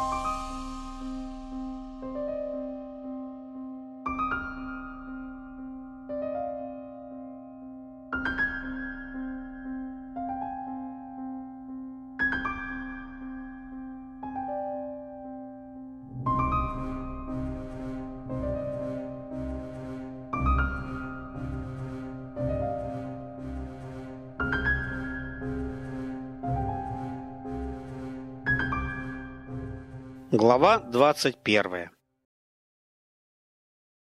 you Глава 21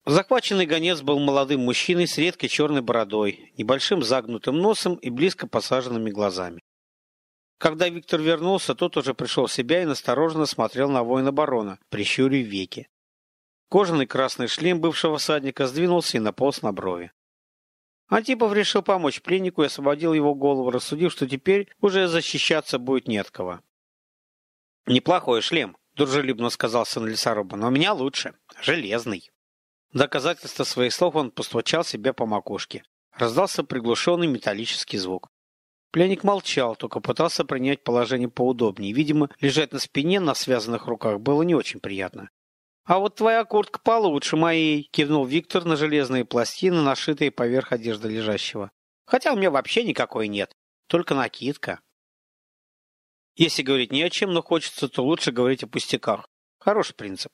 Захваченный гонец был молодым мужчиной с редкой черной бородой, небольшим загнутым носом и близко посаженными глазами. Когда Виктор вернулся, тот уже пришел в себя и настороженно смотрел на воина барона, прищурив веки. Кожаный красный шлем бывшего всадника сдвинулся и наполз на брови. Антипов решил помочь пленнику и освободил его голову, рассудив, что теперь уже защищаться будет не от кого. «Неплохой шлем», — дружелюбно сказал сын лесоруба, — «но у меня лучше. Железный». Доказательство своих слов он постучал себя по макушке. Раздался приглушенный металлический звук. Пленник молчал, только пытался принять положение поудобнее. Видимо, лежать на спине на связанных руках было не очень приятно. «А вот твоя куртка получше моей», — кивнул Виктор на железные пластины, нашитые поверх одежды лежащего. «Хотя у меня вообще никакой нет, только накидка». Если говорить не о чем, но хочется, то лучше говорить о пустяках. Хороший принцип.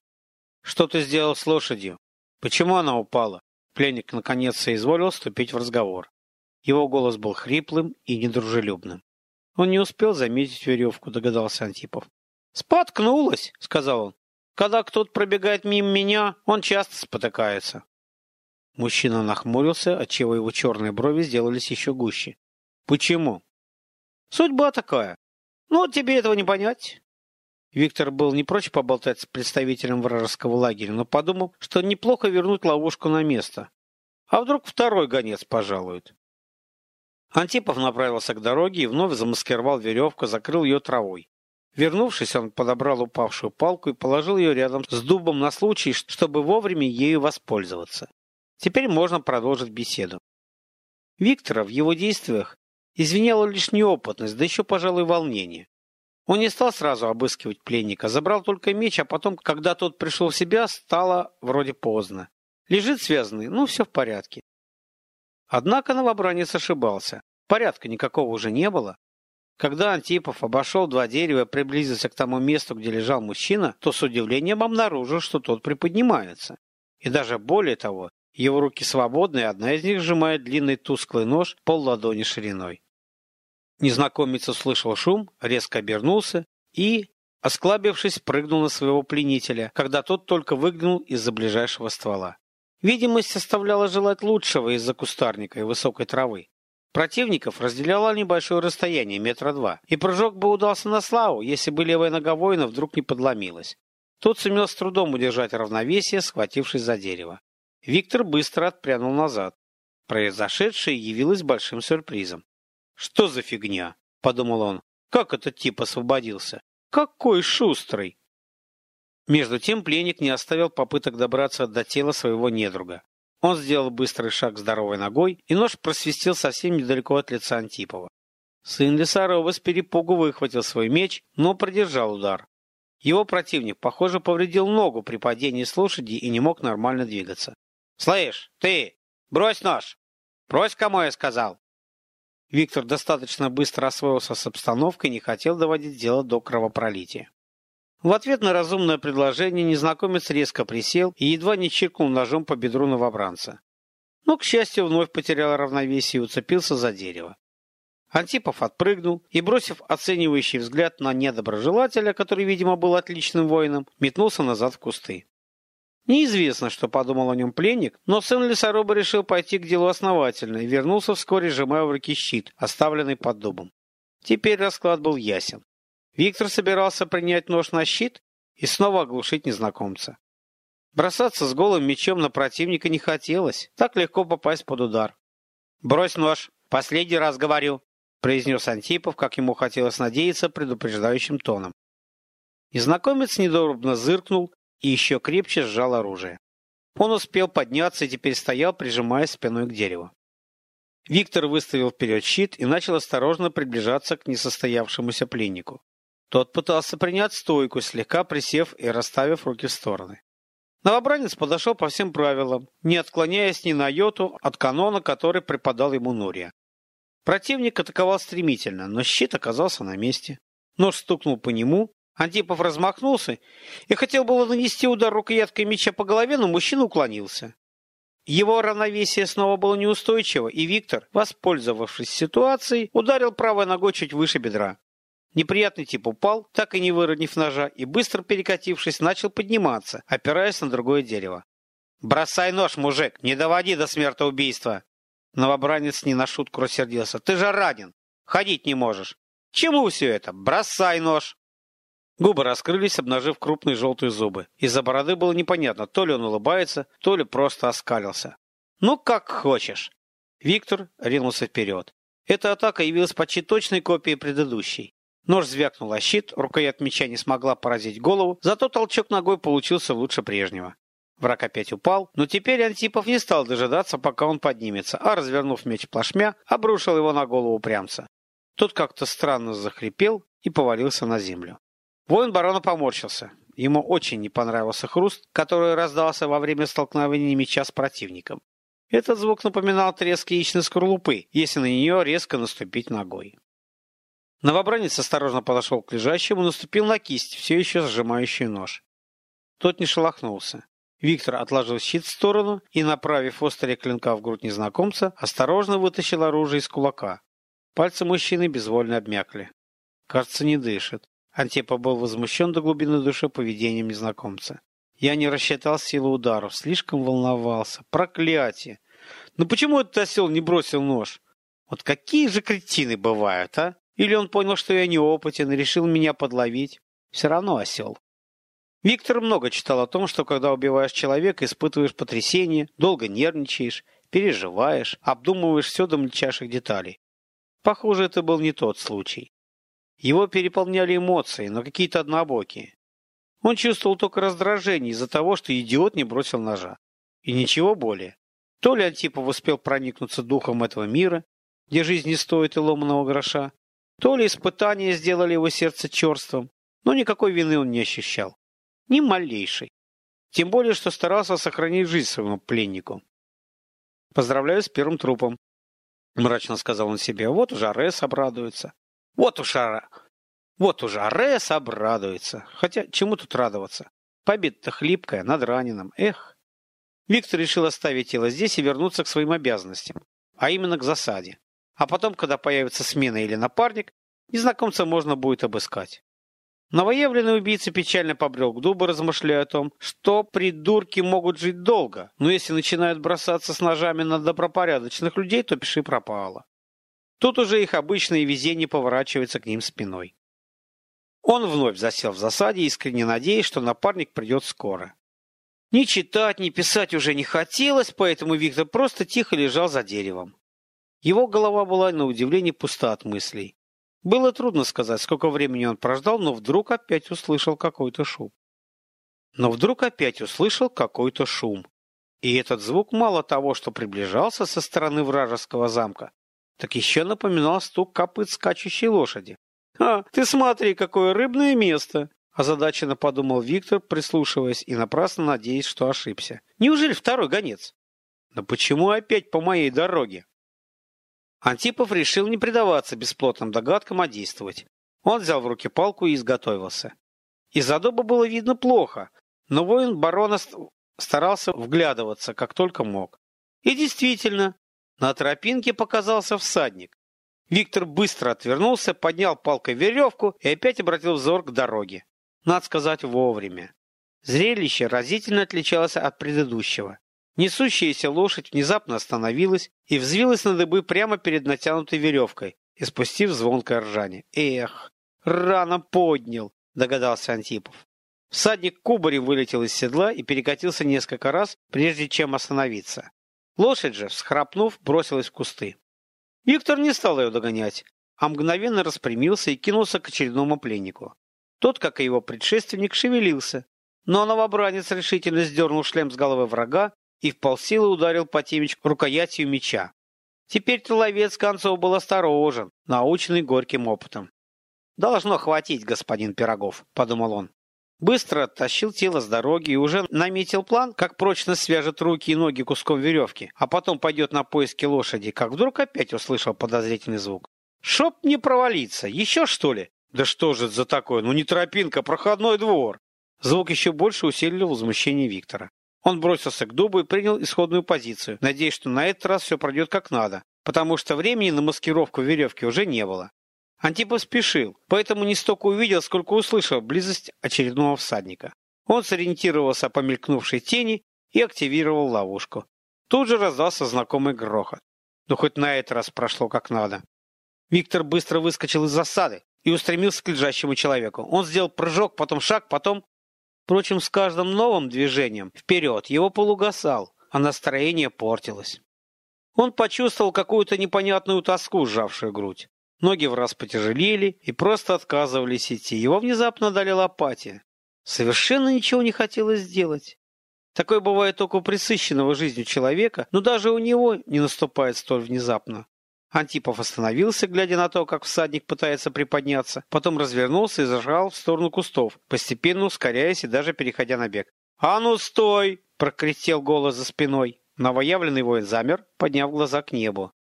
Что ты сделал с лошадью? Почему она упала? Пленник наконец соизволил вступить в разговор. Его голос был хриплым и недружелюбным. Он не успел заметить веревку, догадался Антипов. «Споткнулась», — сказал он. «Когда кто-то пробегает мимо меня, он часто спотыкается». Мужчина нахмурился, отчего его черные брови сделались еще гуще. «Почему?» «Судьба такая. Ну, тебе этого не понять. Виктор был не прочь поболтать с представителем вражеского лагеря, но подумал, что неплохо вернуть ловушку на место. А вдруг второй гонец пожалует? Антипов направился к дороге и вновь замаскировал веревку, закрыл ее травой. Вернувшись, он подобрал упавшую палку и положил ее рядом с дубом на случай, чтобы вовремя ею воспользоваться. Теперь можно продолжить беседу. Виктора в его действиях Извиняла лишь неопытность, да еще, пожалуй, волнение. Он не стал сразу обыскивать пленника, забрал только меч, а потом, когда тот пришел в себя, стало вроде поздно. Лежит связанный, ну, все в порядке. Однако новобранец ошибался. Порядка никакого уже не было. Когда Антипов обошел два дерева и приблизился к тому месту, где лежал мужчина, то с удивлением обнаружил, что тот приподнимается. И даже более того, его руки свободны, и одна из них сжимает длинный тусклый нож пол ладони шириной. Незнакомец услышал шум, резко обернулся и, осклабившись, прыгнул на своего пленителя, когда тот только выглянул из-за ближайшего ствола. Видимость оставляла желать лучшего из-за кустарника и высокой травы. Противников разделяло небольшое расстояние, метра два, и прыжок бы удался на славу, если бы левая нога воина вдруг не подломилась. Тот сумел с трудом удержать равновесие, схватившись за дерево. Виктор быстро отпрянул назад. Произошедшее явилось большим сюрпризом. «Что за фигня?» — подумал он. «Как этот тип освободился? Какой шустрый!» Между тем пленник не оставил попыток добраться до тела своего недруга. Он сделал быстрый шаг здоровой ногой, и нож просвистел совсем недалеко от лица Антипова. Сын Лесарова с перепугу выхватил свой меч, но продержал удар. Его противник, похоже, повредил ногу при падении с лошади и не мог нормально двигаться. «Слышь, ты! Брось нож! Брось, кому я сказал!» Виктор достаточно быстро освоился с обстановкой и не хотел доводить дело до кровопролития. В ответ на разумное предложение незнакомец резко присел и едва не чиркнул ножом по бедру новобранца. Но, к счастью, вновь потерял равновесие и уцепился за дерево. Антипов отпрыгнул и, бросив оценивающий взгляд на недоброжелателя, который, видимо, был отличным воином, метнулся назад в кусты. Неизвестно, что подумал о нем пленник, но сын лесоруба решил пойти к делу основательно и вернулся вскоре, сжимая в руки щит, оставленный под дубом. Теперь расклад был ясен. Виктор собирался принять нож на щит и снова оглушить незнакомца. Бросаться с голым мечом на противника не хотелось, так легко попасть под удар. «Брось нож, последний раз говорю», — произнес Антипов, как ему хотелось надеяться, предупреждающим тоном. Незнакомец недобро зыркнул и еще крепче сжал оружие. Он успел подняться и теперь стоял, прижимаясь спиной к дереву. Виктор выставил вперед щит и начал осторожно приближаться к несостоявшемуся пленнику. Тот пытался принять стойку, слегка присев и расставив руки в стороны. Новобранец подошел по всем правилам, не отклоняясь ни на йоту от канона, который преподал ему Нурия. Противник атаковал стремительно, но щит оказался на месте. Нож стукнул по нему, Антипов размахнулся и хотел было нанести удар рукояткой меча по голове, но мужчина уклонился. Его равновесие снова было неустойчиво, и Виктор, воспользовавшись ситуацией, ударил правой ногой чуть выше бедра. Неприятный тип упал, так и не выронив ножа, и, быстро перекатившись, начал подниматься, опираясь на другое дерево. «Бросай нож, мужик! Не доводи до смертоубийства!» Новобранец не на шутку рассердился. «Ты же ранен! Ходить не можешь! Чему все это? Бросай нож!» Губы раскрылись, обнажив крупные желтые зубы. Из-за бороды было непонятно, то ли он улыбается, то ли просто оскалился. «Ну, как хочешь!» Виктор ринулся вперед. Эта атака явилась почти точной копией предыдущей. Нож звякнул о щит, рукоять меча не смогла поразить голову, зато толчок ногой получился лучше прежнего. Враг опять упал, но теперь Антипов не стал дожидаться, пока он поднимется, а, развернув меч плашмя, обрушил его на голову прямца. Тот как-то странно захрипел и повалился на землю. Воин барона поморщился. Ему очень не понравился хруст, который раздался во время столкновения меча с противником. Этот звук напоминал треск яичной скорлупы, если на нее резко наступить ногой. Новобранец осторожно подошел к лежащему наступил на кисть, все еще сжимающую нож. Тот не шелохнулся. Виктор отложил щит в сторону и, направив острые клинка в грудь незнакомца, осторожно вытащил оружие из кулака. Пальцы мужчины безвольно обмякли. Кажется, не дышит. Антипа был возмущен до глубины души поведением незнакомца. Я не рассчитал силу ударов, слишком волновался. Проклятие! Ну почему этот осел не бросил нож? Вот какие же кретины бывают, а? Или он понял, что я неопытен и решил меня подловить? Все равно осел. Виктор много читал о том, что когда убиваешь человека, испытываешь потрясение, долго нервничаешь, переживаешь, обдумываешь все до мельчайших деталей. Похоже, это был не тот случай. Его переполняли эмоции, но какие-то однобокие. Он чувствовал только раздражение из-за того, что идиот не бросил ножа. И ничего более. То ли Антипов успел проникнуться духом этого мира, где жизнь не стоит и ломаного гроша, то ли испытания сделали его сердце черством, но никакой вины он не ощущал. Ни малейшей. Тем более, что старался сохранить жизнь своему пленнику. «Поздравляю с первым трупом», — мрачно сказал он себе. «Вот уже Арес обрадуется. Вот уж Ара... Вот уже Арес обрадуется. Хотя, чему тут радоваться? Победа-то хлипкая, над раненым. Эх!» Виктор решил оставить тело здесь и вернуться к своим обязанностям, а именно к засаде. А потом, когда появится смена или напарник, незнакомца можно будет обыскать. Новоявленный убийца печально побрел к дубу, размышляя о том, что придурки могут жить долго, но если начинают бросаться с ножами на добропорядочных людей, то пиши пропало. Тут уже их обычное везение поворачивается к ним спиной. Он вновь засел в засаде, искренне надеясь, что напарник придет скоро. Ни читать, ни писать уже не хотелось, поэтому Виктор просто тихо лежал за деревом. Его голова была на удивление пуста от мыслей. Было трудно сказать, сколько времени он прождал, но вдруг опять услышал какой-то шум. Но вдруг опять услышал какой-то шум. И этот звук мало того, что приближался со стороны вражеского замка, так еще напоминал стук копыт скачущей лошади. «А, ты смотри, какое рыбное место!» Озадаченно подумал Виктор, прислушиваясь и напрасно надеясь, что ошибся. «Неужели второй гонец? Но почему опять по моей дороге?» Антипов решил не предаваться бесплотным догадкам, а действовать. Он взял в руки палку и изготовился. Из-за дуба было видно плохо, но воин барона старался вглядываться, как только мог. И действительно, на тропинке показался всадник. Виктор быстро отвернулся, поднял палкой веревку и опять обратил взор к дороге. Надо сказать, вовремя. Зрелище разительно отличалось от предыдущего. Несущаяся лошадь внезапно остановилась и взвилась на дыбы прямо перед натянутой веревкой, испустив звонкое ржание. «Эх, рано поднял!» – догадался Антипов. Всадник кубарем вылетел из седла и перекатился несколько раз, прежде чем остановиться. Лошадь же, всхрапнув, бросилась в кусты. Виктор не стал ее догонять, а мгновенно распрямился и кинулся к очередному пленнику. Тот, как и его предшественник, шевелился, но новобранец решительно сдернул шлем с головы врага и в полсилы ударил по темечку рукоятью меча. Теперь-то ловец концов был осторожен, наученный горьким опытом. «Должно хватить, господин Пирогов», — подумал он. Быстро оттащил тело с дороги и уже наметил план, как прочно свяжет руки и ноги куском веревки, а потом пойдет на поиски лошади, как вдруг опять услышал подозрительный звук. «Шоп не провалиться! Еще что ли?» «Да что же это за такое? Ну не тропинка, проходной двор!» Звук еще больше усилил возмущение Виктора. Он бросился к дубу и принял исходную позицию, надеясь, что на этот раз все пройдет как надо, потому что времени на маскировку веревки уже не было. Антипов спешил, поэтому не столько увидел, сколько услышал близость очередного всадника. Он сориентировался по мелькнувшей тени и активировал ловушку. Тут же раздался знакомый грохот. Но хоть на этот раз прошло как надо. Виктор быстро выскочил из засады и устремился к лежащему человеку. Он сделал прыжок, потом шаг, потом... Впрочем, с каждым новым движением вперед его полугасал, а настроение портилось. Он почувствовал какую-то непонятную тоску, сжавшую грудь. Ноги в раз потяжелели и просто отказывались идти. Его внезапно одолела апатия. Совершенно ничего не хотелось сделать. Такое бывает только у присыщенного жизнью человека, но даже у него не наступает столь внезапно. Антипов остановился, глядя на то, как всадник пытается приподняться, потом развернулся и зажал в сторону кустов, постепенно ускоряясь и даже переходя на бег. «А ну стой!» – прокряхтел голос за спиной. Новоявленный воин замер, подняв глаза к небу.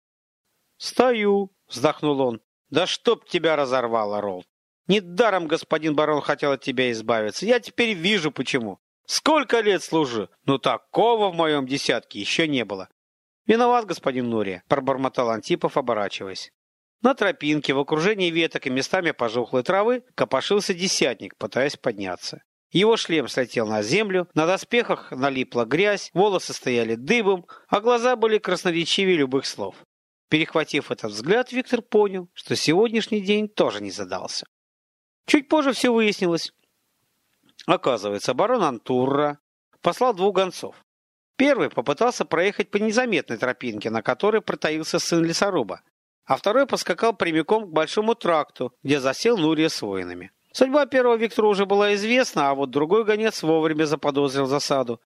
«Стою!» – вздохнул он. Да чтоб тебя разорвало, Ролл. Недаром господин барон хотел от тебя избавиться. Я теперь вижу, почему. Сколько лет служу? Ну такого в моем десятке еще не было. Виноват, господин Нурия, пробормотал Антипов, оборачиваясь. На тропинке, в окружении веток и местами пожухлой травы, копошился десятник, пытаясь подняться. Его шлем слетел на землю, на доспехах налипла грязь, волосы стояли дыбом, а глаза были красноречивее любых слов. Перехватив этот взгляд, Виктор понял, что сегодняшний день тоже не задался. Чуть позже все выяснилось. Оказывается, барон Антурра послал двух гонцов. Первый попытался проехать по незаметной тропинке, на которой протаился сын лесоруба, а второй поскакал прямиком к большому тракту, где засел Нурия с воинами. Судьба первого Виктору уже была известна, а вот другой гонец вовремя заподозрил засаду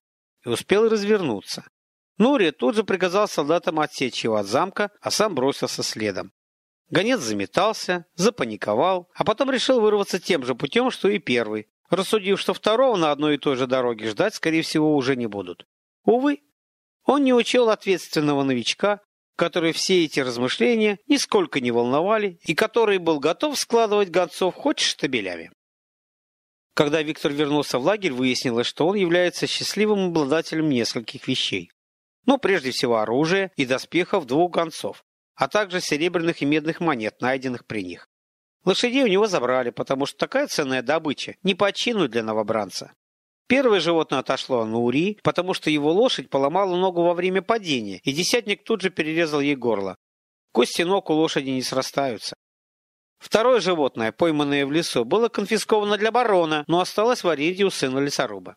и успел развернуться. Нури тут же приказал солдатам отсечь его от замка, а сам бросился следом. Гонец заметался, запаниковал, а потом решил вырваться тем же путем, что и первый, рассудив, что второго на одной и той же дороге ждать, скорее всего, уже не будут. Увы, он не учел ответственного новичка, который все эти размышления нисколько не волновали и который был готов складывать гонцов хоть штабелями. Когда Виктор вернулся в лагерь, выяснилось, что он является счастливым обладателем нескольких вещей. Ну, прежде всего, оружие и доспехов двух гонцов, а также серебряных и медных монет, найденных при них. Лошадей у него забрали, потому что такая ценная добыча не по чину для новобранца. Первое животное отошло на Ури, потому что его лошадь поломала ногу во время падения, и десятник тут же перерезал ей горло. Кости ног у лошади не срастаются. Второе животное, пойманное в лесу, было конфисковано для барона, но осталось в аренде у сына лесоруба.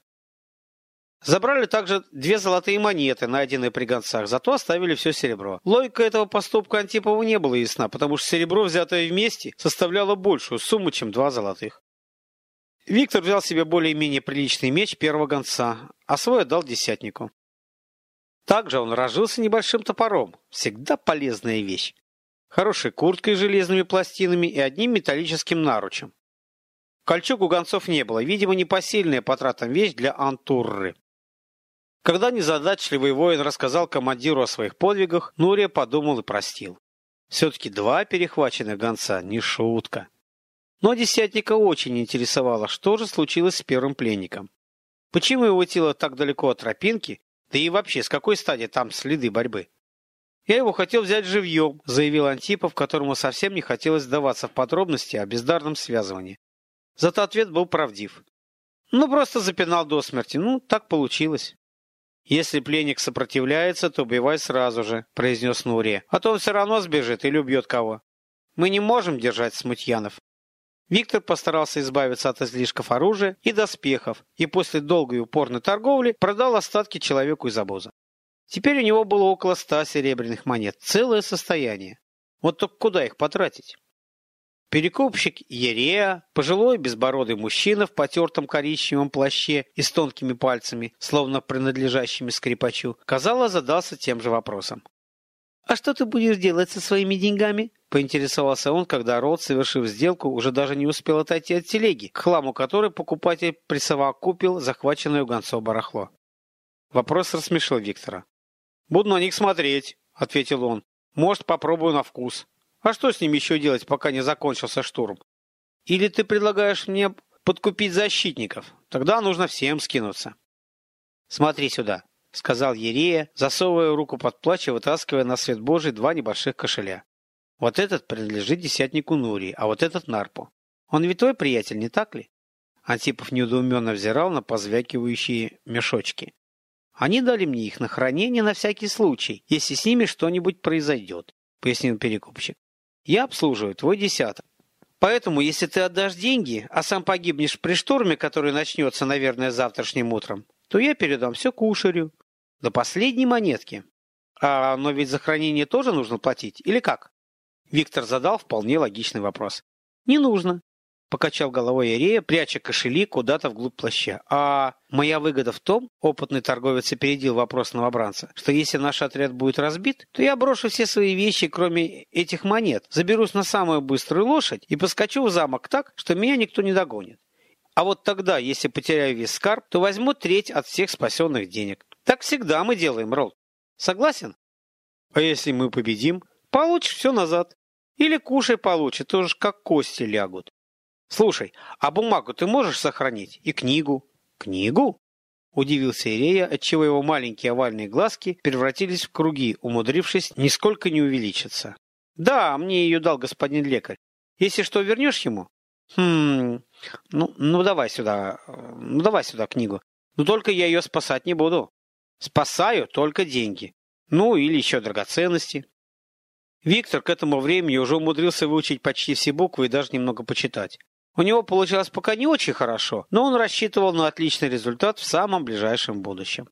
Забрали также две золотые монеты, найденные при гонцах, зато оставили все серебро. Логика этого поступка Антипову не была ясна, потому что серебро, взятое вместе, составляло большую сумму, чем два золотых. Виктор взял себе более-менее приличный меч первого гонца, а свой отдал десятнику. Также он разжился небольшим топором, всегда полезная вещь, хорошей курткой с железными пластинами и одним металлическим наручем. Кольчуг у гонцов не было, видимо, непосильная по тратам вещь для антурры. Когда незадачливый воин рассказал командиру о своих подвигах, Нурия подумал и простил. Все-таки два перехваченных гонца – не шутка. Но десятника очень интересовало, что же случилось с первым пленником. Почему его тело так далеко от тропинки, да и вообще, с какой стадии там следы борьбы? «Я его хотел взять живьем», – заявил Антипов, которому совсем не хотелось сдаваться в подробности о бездарном связывании. Зато ответ был правдив. Ну, просто запинал до смерти. Ну, так получилось. «Если пленник сопротивляется, то убивай сразу же», — произнес Нурия. «А то он все равно сбежит или убьет кого. Мы не можем держать смутьянов». Виктор постарался избавиться от излишков оружия и доспехов и после долгой упорной торговли продал остатки человеку из обоза. Теперь у него было около ста серебряных монет, целое состояние. Вот только куда их потратить? Перекупщик Ерея, пожилой безбородый мужчина в потертом коричневом плаще и с тонкими пальцами, словно принадлежащими скрипачу, казалось, задался тем же вопросом. «А что ты будешь делать со своими деньгами?» Поинтересовался он, когда Рот, совершив сделку, уже даже не успел отойти от телеги, к хламу которой покупатель присовокупил захваченное у гонцов барахло. Вопрос рассмешил Виктора. «Буду на них смотреть», — ответил он. «Может, попробую на вкус. А что с ними еще делать, пока не закончился штурм? Или ты предлагаешь мне подкупить защитников? Тогда нужно всем скинуться». «Смотри сюда», — сказал Ерея, засовывая руку под плащ и вытаскивая на свет Божий два небольших кошеля. Вот этот принадлежит десятнику Нурии, а вот этот Нарпу. Он ведь твой приятель, не так ли? Антипов недоуменно взирал на позвякивающие мешочки. Они дали мне их на хранение на всякий случай, если с ними что-нибудь произойдет, пояснил перекупщик. Я обслуживаю твой десяток. Поэтому, если ты отдашь деньги, а сам погибнешь при штурме, который начнется, наверное, завтрашним утром, то я передам все кушарю. До последней монетки. А, но ведь за хранение тоже нужно платить, или как? Виктор задал вполне логичный вопрос. «Не нужно», — покачал головой Ирея, пряча кошели куда-то вглубь плаща. «А моя выгода в том, — опытный торговец опередил вопрос новобранца, — что если наш отряд будет разбит, то я брошу все свои вещи, кроме этих монет, заберусь на самую быструю лошадь и поскочу в замок так, что меня никто не догонит. А вот тогда, если потеряю весь скарб, то возьму треть от всех спасенных денег. Так всегда мы делаем, Ролл. Согласен? А если мы победим, получишь все назад. Или кушай получше, тоже как кости лягут. Слушай, а бумагу ты можешь сохранить? И книгу? Книгу? Удивился Ирея, отчего его маленькие овальные глазки превратились в круги, умудрившись нисколько не увеличиться. Да, мне ее дал господин лекарь. Если что, вернешь ему? Хм, ну, ну давай сюда, ну давай сюда книгу. Но только я ее спасать не буду. Спасаю только деньги. Ну, или еще драгоценности. Виктор к этому времени уже умудрился выучить почти все буквы и даже немного почитать. У него получалось пока не очень хорошо, но он рассчитывал на отличный результат в самом ближайшем будущем.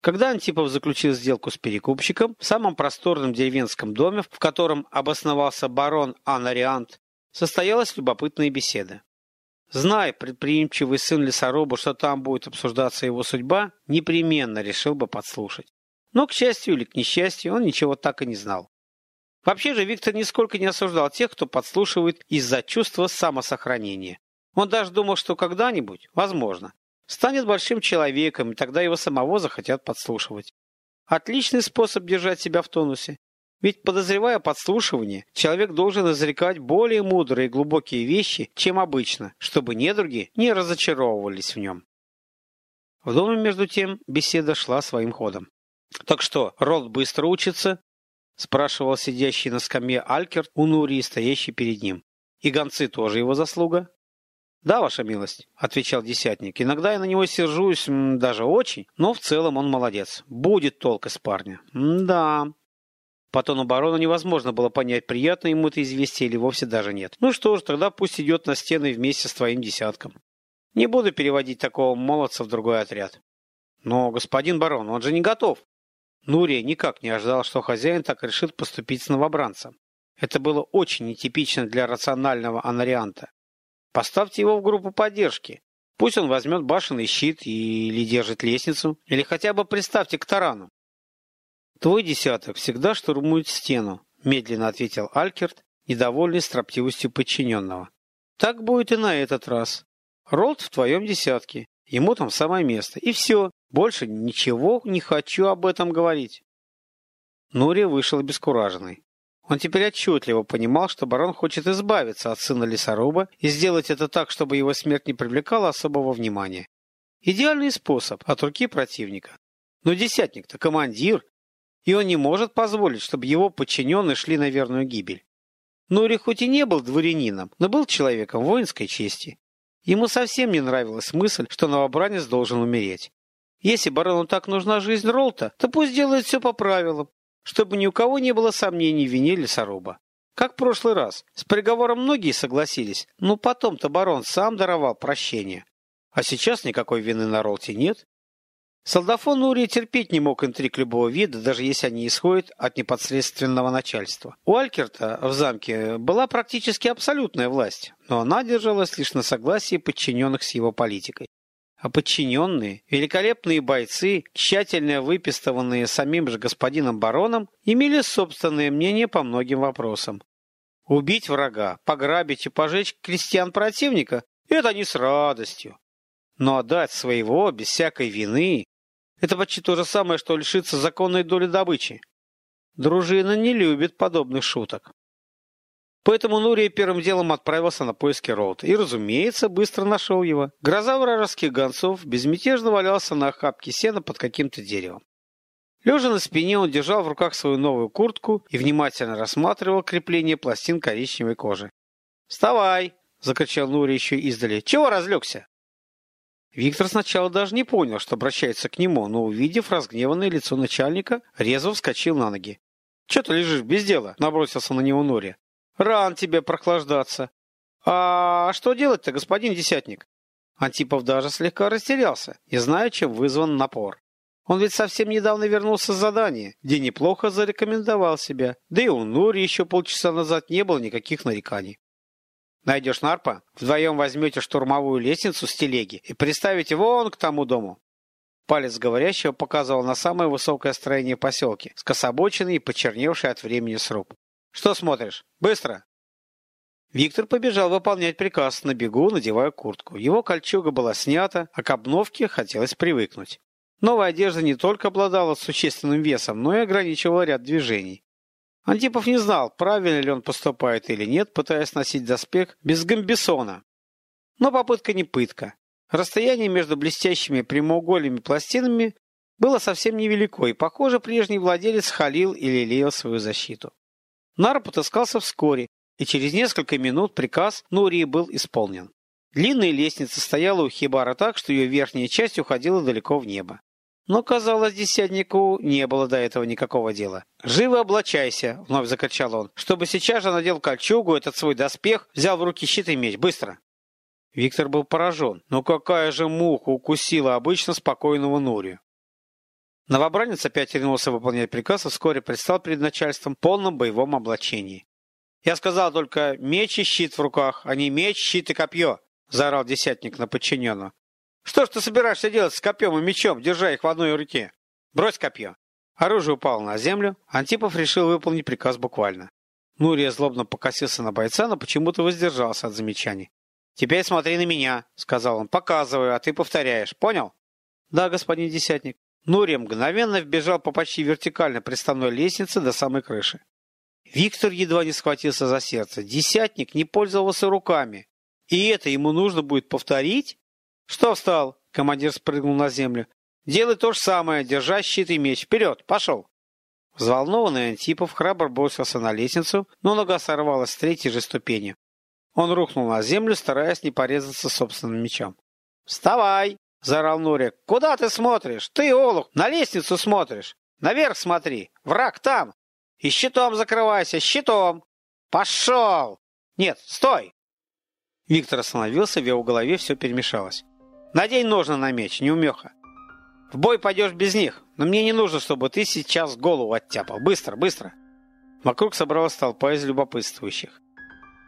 Когда Антипов заключил сделку с перекупщиком в самом просторном деревенском доме, в котором обосновался барон Анариант, состоялась любопытная беседа. Зная предприимчивый сын лесоруба, что там будет обсуждаться его судьба, непременно решил бы подслушать. Но, к счастью или к несчастью, он ничего так и не знал. Вообще же Виктор нисколько не осуждал тех, кто подслушивает из-за чувства самосохранения. Он даже думал, что когда-нибудь, возможно, станет большим человеком, и тогда его самого захотят подслушивать. Отличный способ держать себя в тонусе. Ведь, подозревая подслушивание, человек должен изрекать более мудрые и глубокие вещи, чем обычно, чтобы недруги не разочаровывались в нем. В доме, между тем, беседа шла своим ходом. Так что, Рот быстро учится, — спрашивал сидящий на скамье Алькерт у Нурии, стоящий перед ним. «И гонцы тоже его заслуга?» «Да, ваша милость», — отвечал десятник. «Иногда я на него сержусь, даже очень, но в целом он молодец. Будет толк из парня». «Да». По тону барона невозможно было понять, приятно ему это известие или вовсе даже нет. «Ну что ж, тогда пусть идет на стены вместе с твоим десятком. Не буду переводить такого молодца в другой отряд». «Но, господин барон, он же не готов», Нурия никак не ожидала, что хозяин так решит поступить с новобранцем. Это было очень нетипично для рационального анарианта. Поставьте его в группу поддержки. Пусть он возьмет башенный щит или держит лестницу, или хотя бы приставьте к тарану. Твой десяток всегда штурмует стену, медленно ответил Алькерт, недовольный строптивостью подчиненного. Так будет и на этот раз. Ролд в твоем десятке. Ему там самое место. И все. Больше ничего не хочу об этом говорить. Нури вышел обескураженный. Он теперь отчетливо понимал, что барон хочет избавиться от сына лесоруба и сделать это так, чтобы его смерть не привлекала особого внимания. Идеальный способ от руки противника. Но десятник-то командир, и он не может позволить, чтобы его подчиненные шли на верную гибель. Нури хоть и не был дворянином, но был человеком воинской чести. Ему совсем не нравилась мысль, что новобранец должен умереть. Если барону так нужна жизнь Ролта, то пусть делает все по правилам, чтобы ни у кого не было сомнений в вине лесоруба. Как в прошлый раз. С приговором многие согласились, но потом-то барон сам даровал прощение. А сейчас никакой вины на Ролте нет. Солдафон Нурия терпеть не мог интриг любого вида, даже если они исходят от непосредственного начальства. У Алькерта в замке была практически абсолютная власть, но она держалась лишь на согласии подчиненных с его политикой. А подчиненные, великолепные бойцы, тщательно выпистованные самим же господином бароном, имели собственное мнение по многим вопросам. Убить врага, пограбить и пожечь крестьян противника – это они с радостью. Но отдать своего без всякой вины – это почти то же самое, что лишиться законной доли добычи. Дружина не любит подобных шуток. Поэтому Нурия первым делом отправился на поиски Роута и, разумеется, быстро нашел его. Гроза вражеских гонцов безмятежно валялся на охапке сена под каким-то деревом. Лежа на спине, он держал в руках свою новую куртку и внимательно рассматривал крепление пластин коричневой кожи. «Вставай!» — закричал Нури еще издали. «Чего разлегся?» Виктор сначала даже не понял, что обращается к нему, но, увидев разгневанное лицо начальника, резво вскочил на ноги. «Че ты лежишь без дела?» — набросился на него Нури. Ран тебе прохлаждаться. А что делать-то, господин десятник? Антипов даже слегка растерялся, не зная, чем вызван напор. Он ведь совсем недавно вернулся с задания, где неплохо зарекомендовал себя. Да и у Нури еще полчаса назад не было никаких нареканий. Найдешь нарпа, вдвоем возьмете штурмовую лестницу с телеги и приставите вон к тому дому. Палец говорящего показывал на самое высокое строение поселки, скособоченный и почерневший от времени сруб. Что смотришь? Быстро!» Виктор побежал выполнять приказ на бегу, надевая куртку. Его кольчуга была снята, а к обновке хотелось привыкнуть. Новая одежда не только обладала существенным весом, но и ограничивала ряд движений. Антипов не знал, правильно ли он поступает или нет, пытаясь носить доспех без гамбисона. Но попытка не пытка. Расстояние между блестящими прямоугольными пластинами было совсем невелико, и, похоже, прежний владелец халил и лелеял свою защиту. Нара потаскался вскоре, и через несколько минут приказ Нурии был исполнен. Длинная лестница стояла у хибара так, что ее верхняя часть уходила далеко в небо. Но, казалось, десятнику не было до этого никакого дела. «Живо облачайся!» — вновь закричал он. «Чтобы сейчас же надел кольчугу, этот свой доспех, взял в руки щит и меч. Быстро!» Виктор был поражен. Но какая же муха укусила обычно спокойного Нурию? Новобранец опять ринулся выполнять приказ и вскоре предстал перед начальством в полном боевом облачении. «Я сказал только меч и щит в руках, а не меч, щит и копье!» — заорал десятник на подчиненного. «Что ж ты собираешься делать с копьем и мечом, держа их в одной руке? Брось копье!» Оружие упало на землю, Антипов решил выполнить приказ буквально. Нурия злобно покосился на бойца, но почему-то воздержался от замечаний. «Теперь смотри на меня», — сказал он. «Показываю, а ты повторяешь. Понял?» «Да, господин десятник». Нури мгновенно вбежал по почти вертикальной приставной лестнице до самой крыши. Виктор едва не схватился за сердце. Десятник не пользовался руками. И это ему нужно будет повторить? Что встал? Командир спрыгнул на землю. Делай то же самое, держа щит и меч. Вперед, пошел. Взволнованный Антипов храбро бросился на лестницу, но нога сорвалась с третьей же ступени. Он рухнул на землю, стараясь не порезаться собственным мечом. «Вставай!» — заорал Нурик. «Куда ты смотришь? Ты, Олух, на лестницу смотришь. Наверх смотри. Враг там. И щитом закрывайся, щитом. Пошел! Нет, стой!» Виктор остановился, в его голове все перемешалось. «Надень ножны на меч, неумеха. В бой пойдешь без них, но мне не нужно, чтобы ты сейчас голову оттяпал. Быстро, быстро!» Вокруг собралась толпа из любопытствующих.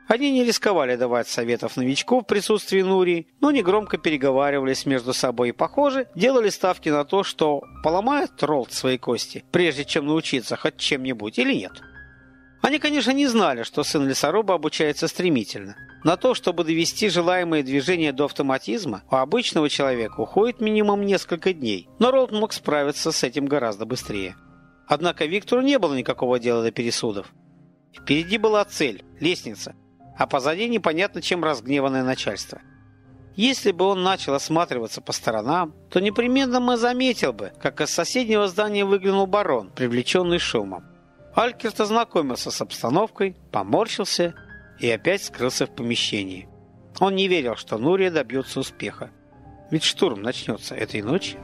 Они не рисковали давать советов новичку в присутствии Нурии, но негромко переговаривались между собой и, похоже, делали ставки на то, что поломает Ролд свои кости, прежде чем научиться хоть чем-нибудь или нет. Они, конечно, не знали, что сын лесоруба обучается стремительно. На то, чтобы довести желаемое движение до автоматизма, у обычного человека уходит минимум несколько дней, но Ролд мог справиться с этим гораздо быстрее. Однако Виктору не было никакого дела до пересудов. Впереди была цель – лестница – а позади непонятно чем разгневанное начальство. Если бы он начал осматриваться по сторонам, то непременно мы заметил бы, как из соседнего здания выглянул барон, привлеченный шумом. Алькерт ознакомился с обстановкой, поморщился и опять скрылся в помещении. Он не верил, что Нурия добьется успеха. Ведь штурм начнется этой ночью.